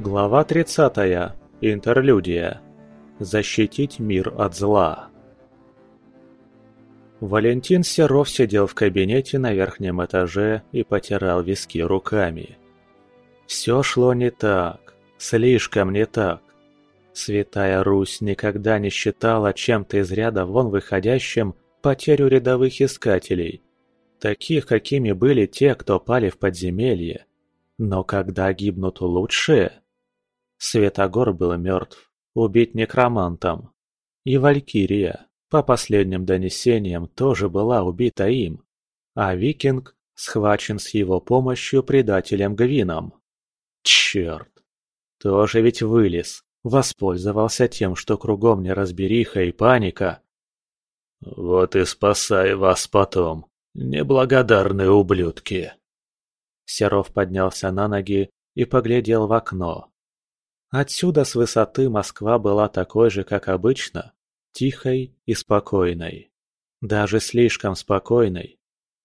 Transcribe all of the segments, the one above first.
Глава 30. Интерлюдия. Защитить мир от зла. Валентин Серов сидел в кабинете на верхнем этаже и потирал виски руками. Все шло не так, слишком не так. Святая Русь никогда не считала чем-то из ряда вон выходящим потерю рядовых искателей, таких, какими были те, кто пали в подземелье. Но когда гибнут лучшие, Светогор был мертв, убит некромантом. И Валькирия, по последним донесениям, тоже была убита им. А Викинг схвачен с его помощью предателем Гвином. Черт! Тоже ведь вылез, воспользовался тем, что кругом неразбериха и паника. «Вот и спасай вас потом, неблагодарные ублюдки!» Серов поднялся на ноги и поглядел в окно. Отсюда с высоты Москва была такой же, как обычно, тихой и спокойной. Даже слишком спокойной.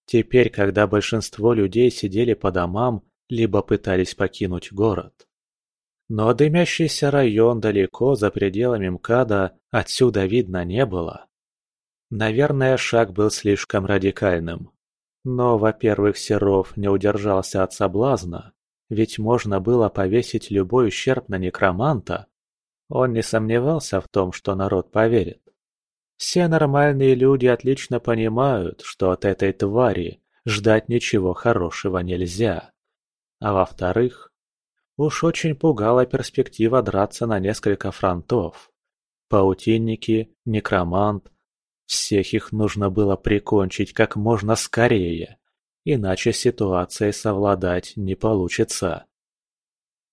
Теперь, когда большинство людей сидели по домам, либо пытались покинуть город. Но дымящийся район далеко за пределами МКАДа отсюда видно не было. Наверное, шаг был слишком радикальным. Но, во-первых, Серов не удержался от соблазна, ведь можно было повесить любой ущерб на некроманта. Он не сомневался в том, что народ поверит. Все нормальные люди отлично понимают, что от этой твари ждать ничего хорошего нельзя. А во-вторых, уж очень пугала перспектива драться на несколько фронтов. Паутинники, некромант, всех их нужно было прикончить как можно скорее иначе ситуацией совладать не получится.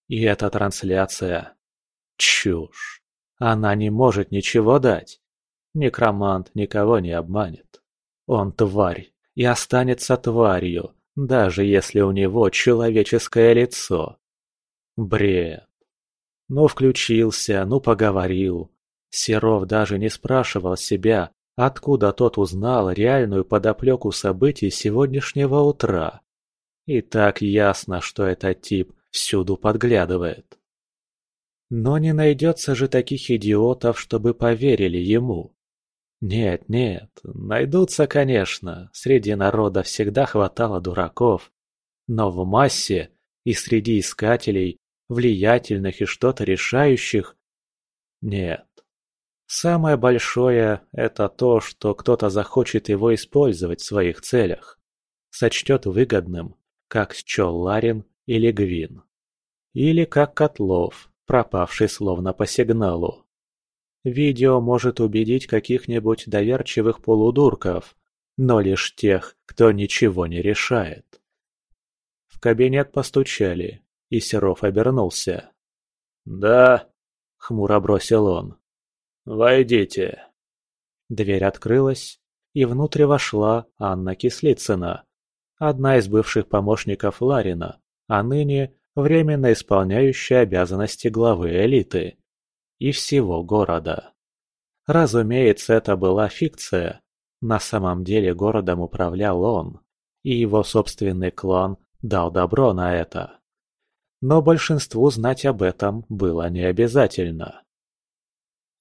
И эта трансляция – чушь. Она не может ничего дать. Некромант никого не обманет. Он тварь и останется тварью, даже если у него человеческое лицо. Бред. Ну включился, ну поговорил. Серов даже не спрашивал себя, Откуда тот узнал реальную подоплеку событий сегодняшнего утра? И так ясно, что этот тип всюду подглядывает. Но не найдется же таких идиотов, чтобы поверили ему. Нет, нет, найдутся, конечно, среди народа всегда хватало дураков. Но в массе и среди искателей, влиятельных и что-то решающих, нет. Самое большое – это то, что кто-то захочет его использовать в своих целях. Сочтет выгодным, как счел Ларин или Гвин. Или как Котлов, пропавший словно по сигналу. Видео может убедить каких-нибудь доверчивых полудурков, но лишь тех, кто ничего не решает. В кабинет постучали, и Серов обернулся. «Да», — хмуро бросил он. «Войдите». Дверь открылась, и внутрь вошла Анна Кислицына, одна из бывших помощников Ларина, а ныне временно исполняющая обязанности главы элиты и всего города. Разумеется, это была фикция. На самом деле городом управлял он, и его собственный клан дал добро на это. Но большинству знать об этом было не обязательно.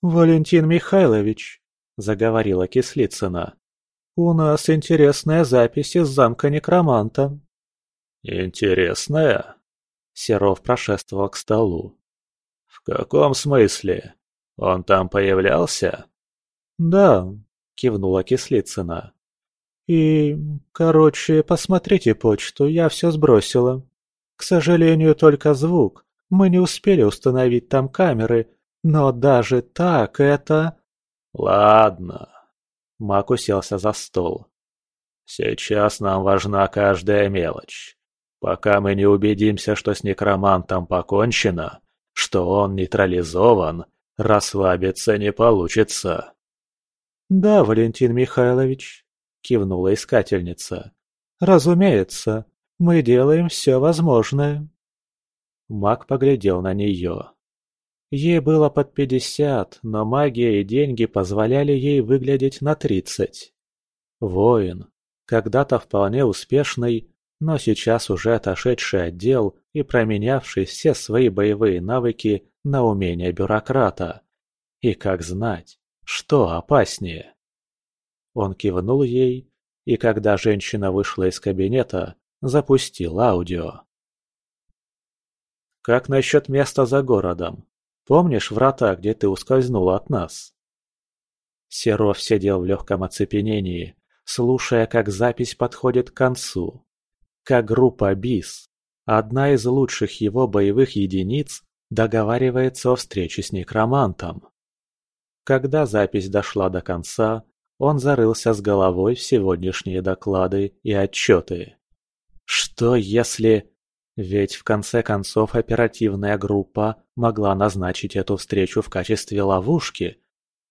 «Валентин Михайлович», — заговорила Кислицына, — «у нас интересная запись из замка Некроманта». «Интересная?» — Серов прошествовал к столу. «В каком смысле? Он там появлялся?» «Да», — кивнула Кислицына. «И, короче, посмотрите почту, я все сбросила. К сожалению, только звук. Мы не успели установить там камеры, но даже так это... Ладно. Мак уселся за стол. Сейчас нам важна каждая мелочь. Пока мы не убедимся, что с некромантом покончено, что он нейтрализован, расслабиться не получится. «Да, Валентин Михайлович», — кивнула искательница. «Разумеется, мы делаем все возможное». Маг поглядел на нее. Ей было под пятьдесят, но магия и деньги позволяли ей выглядеть на тридцать. Воин, когда-то вполне успешный, но сейчас уже отошедший отдел и променявший все свои боевые навыки на умения бюрократа. И как знать, что опаснее? Он кивнул ей, и когда женщина вышла из кабинета, запустил аудио. «Как насчет места за городом? Помнишь врата, где ты ускользнула от нас?» Серов сидел в легком оцепенении, слушая, как запись подходит к концу. Как группа БИС, одна из лучших его боевых единиц, договаривается о встрече с некромантом. Когда запись дошла до конца, он зарылся с головой в сегодняшние доклады и отчеты. Что если... Ведь в конце концов оперативная группа могла назначить эту встречу в качестве ловушки,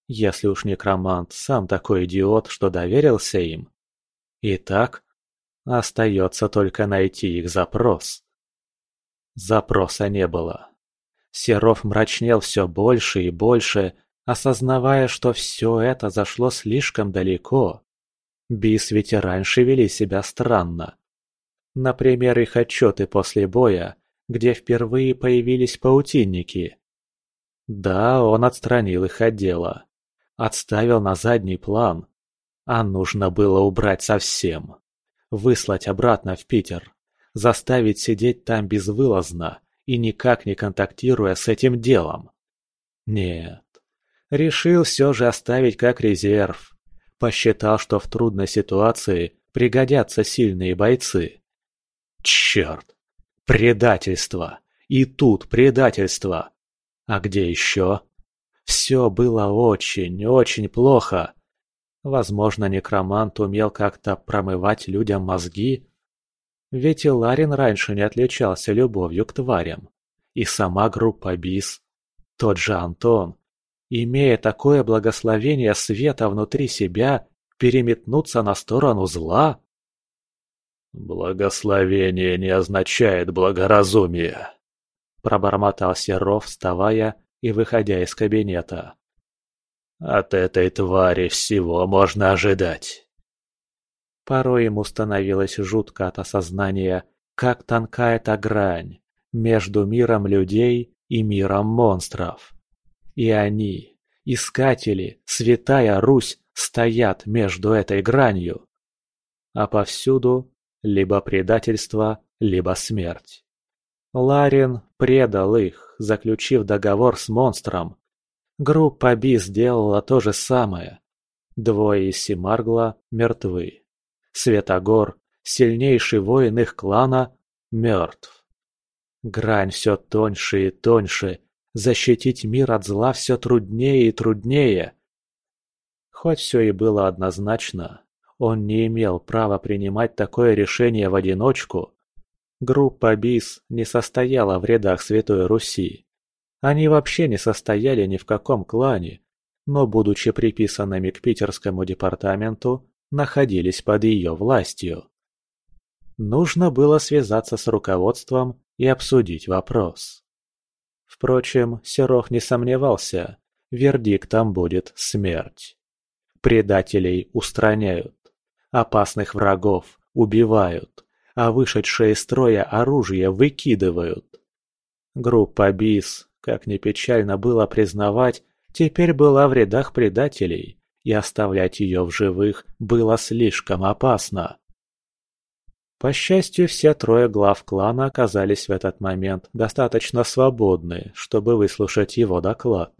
если уж некромант сам такой идиот, что доверился им. Итак, остается только найти их запрос. Запроса не было. Серов мрачнел все больше и больше, осознавая, что все это зашло слишком далеко. Бис ведь и раньше вели себя странно. Например, их отчеты после боя, где впервые появились паутинники. Да, он отстранил их от дела. Отставил на задний план. А нужно было убрать совсем. Выслать обратно в Питер. Заставить сидеть там безвылазно и никак не контактируя с этим делом. Нет. Решил все же оставить как резерв. Посчитал, что в трудной ситуации пригодятся сильные бойцы. Черт! Предательство! И тут предательство! А где еще? Все было очень, очень плохо. Возможно, некромант умел как-то промывать людям мозги. Ведь и Ларин раньше не отличался любовью к тварям. И сама группа БИС, тот же Антон, имея такое благословение света внутри себя, переметнуться на сторону зла? «Благословение не означает благоразумие», – пробормотал Серов, вставая и выходя из кабинета. «От этой твари всего можно ожидать». Порой ему становилось жутко от осознания, как тонка эта грань между миром людей и миром монстров. И они, искатели, святая Русь, стоят между этой гранью. А повсюду либо предательство, либо смерть. Ларин предал их, заключив договор с монстром. Группа Би сделала то же самое. Двое из Симаргла мертвы. Светогор, сильнейший воин их клана, мертв. Грань все тоньше и тоньше, защитить мир от зла все труднее и труднее. Хоть все и было однозначно, он не имел права принимать такое решение в одиночку. Группа БИС не состояла в рядах Святой Руси. Они вообще не состояли ни в каком клане, но, будучи приписанными к питерскому департаменту, находились под ее властью. Нужно было связаться с руководством и обсудить вопрос. Впрочем, Серов не сомневался, вердиктом будет смерть. Предателей устраняют. Опасных врагов убивают, а вышедшие из строя оружие выкидывают. Группа БИС, как ни печально было признавать, теперь была в рядах предателей, и оставлять ее в живых было слишком опасно. По счастью, все трое глав клана оказались в этот момент достаточно свободны, чтобы выслушать его доклад.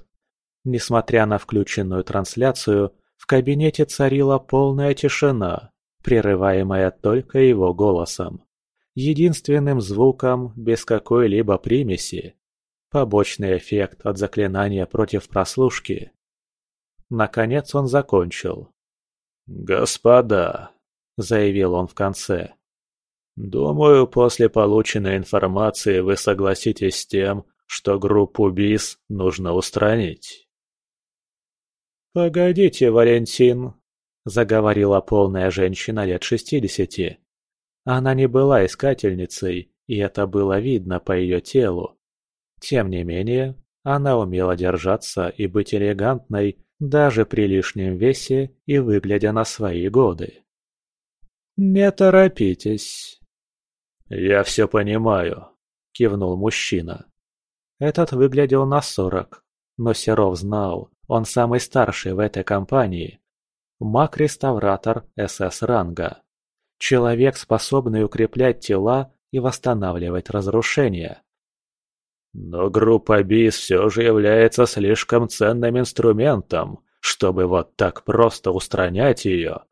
Несмотря на включенную трансляцию, в кабинете царила полная тишина, прерываемая только его голосом. Единственным звуком, без какой-либо примеси. Побочный эффект от заклинания против прослушки. Наконец он закончил. «Господа», — заявил он в конце, — «думаю, после полученной информации вы согласитесь с тем, что группу БИС нужно устранить». «Погодите, Валентин», — заговорила полная женщина лет шестидесяти. Она не была искательницей, и это было видно по ее телу. Тем не менее, она умела держаться и быть элегантной даже при лишнем весе и выглядя на свои годы. «Не торопитесь. «Я все понимаю», – кивнул мужчина. Этот выглядел на сорок, но Серов знал, он самый старший в этой компании. Маг-реставратор СС-ранга. Человек, способный укреплять тела и восстанавливать разрушения. Но группа БИС все же является слишком ценным инструментом, чтобы вот так просто устранять ее.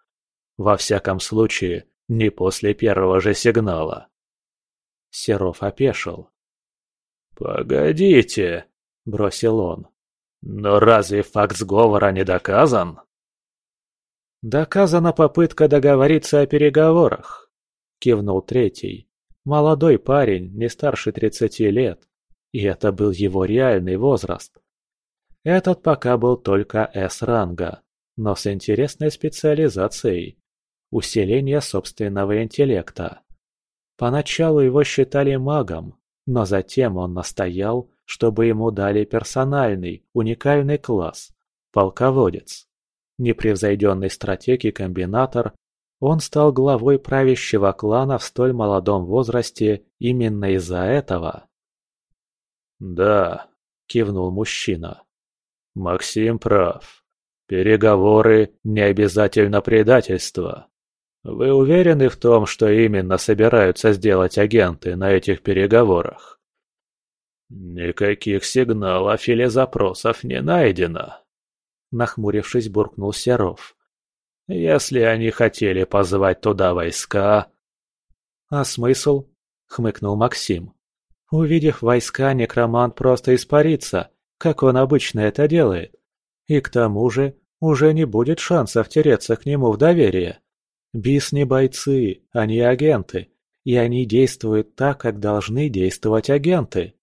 Во всяком случае, не после первого же сигнала. Серов опешил. «Погодите», — бросил он. «Но разве факт сговора не доказан?» «Доказана попытка договориться о переговорах», — кивнул третий. Молодой парень, не старше тридцати лет. И это был его реальный возраст. Этот пока был только С-ранга, но с интересной специализацией. Усиление собственного интеллекта. Поначалу его считали магом, но затем он настоял, чтобы ему дали персональный, уникальный класс – полководец. Непревзойденный стратег и комбинатор, он стал главой правящего клана в столь молодом возрасте именно из-за этого. «Да», – кивнул мужчина. «Максим прав. Переговоры – не обязательно предательство. Вы уверены в том, что именно собираются сделать агенты на этих переговорах?» «Никаких сигналов или запросов не найдено», – нахмурившись, буркнул Серов. «Если они хотели позвать туда войска...» «А смысл?» – хмыкнул Максим. Увидев войска, некромант просто испарится, как он обычно это делает. И к тому же, уже не будет шансов тереться к нему в доверие. Бис не бойцы, они агенты, и они действуют так, как должны действовать агенты.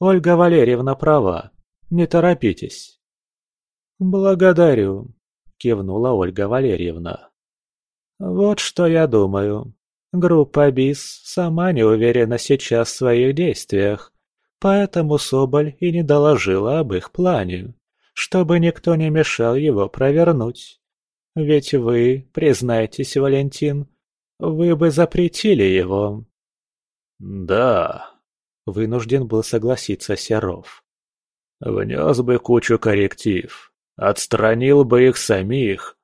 Ольга Валерьевна права, не торопитесь. «Благодарю», – кивнула Ольга Валерьевна. «Вот что я думаю. Группа БИС сама не уверена сейчас в своих действиях, поэтому Соболь и не доложила об их плане, чтобы никто не мешал его провернуть. Ведь вы, признайтесь, Валентин, вы бы запретили его. Да, вынужден был согласиться Серов. Внес бы кучу корректив, отстранил бы их самих.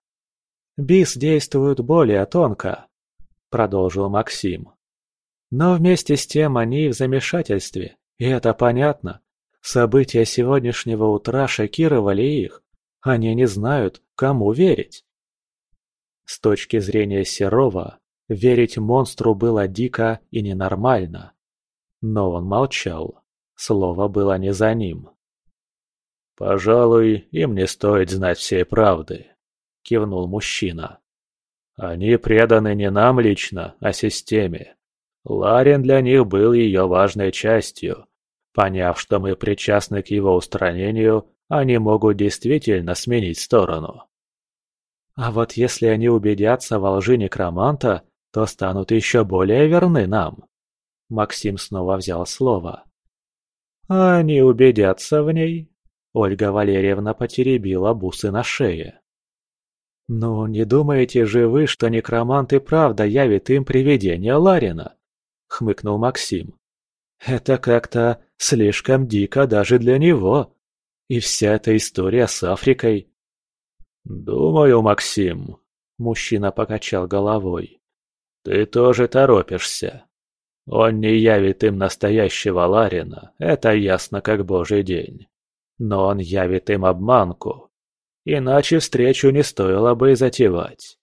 БИС действуют более тонко, продолжил Максим. Но вместе с тем они в замешательстве, и это понятно. События сегодняшнего утра шокировали их. Они не знают, кому верить. С точки зрения Серова, верить монстру было дико и ненормально. Но он молчал. Слово было не за ним. «Пожалуй, им не стоит знать всей правды», — кивнул мужчина. Они преданы не нам лично, а системе. Ларин для них был ее важной частью. Поняв, что мы причастны к его устранению, они могут действительно сменить сторону. А вот если они убедятся во лжи некроманта, то станут еще более верны нам. Максим снова взял слово. Они убедятся в ней? Ольга Валерьевна потеребила бусы на шее. «Ну, не думаете же вы, что некромант и правда явит им привидение Ларина?» — хмыкнул Максим. «Это как-то слишком дико даже для него. И вся эта история с Африкой». «Думаю, Максим», — мужчина покачал головой. «Ты тоже торопишься. Он не явит им настоящего Ларина, это ясно как божий день. Но он явит им обманку, Иначе встречу не стоило бы и затевать.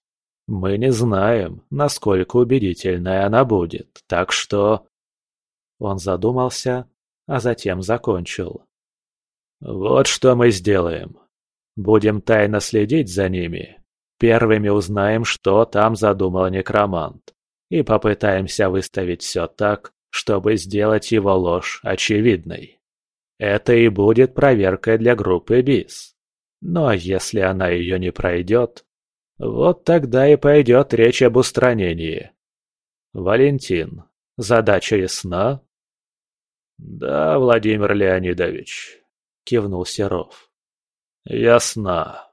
Мы не знаем, насколько убедительной она будет, так что...» Он задумался, а затем закончил. «Вот что мы сделаем. Будем тайно следить за ними. Первыми узнаем, что там задумал некромант. И попытаемся выставить все так, чтобы сделать его ложь очевидной. Это и будет проверкой для группы БИС. А если она ее не пройдет, вот тогда и пойдет речь об устранении. Валентин, задача ясна? Да, Владимир Леонидович, кивнул Серов. Ясна.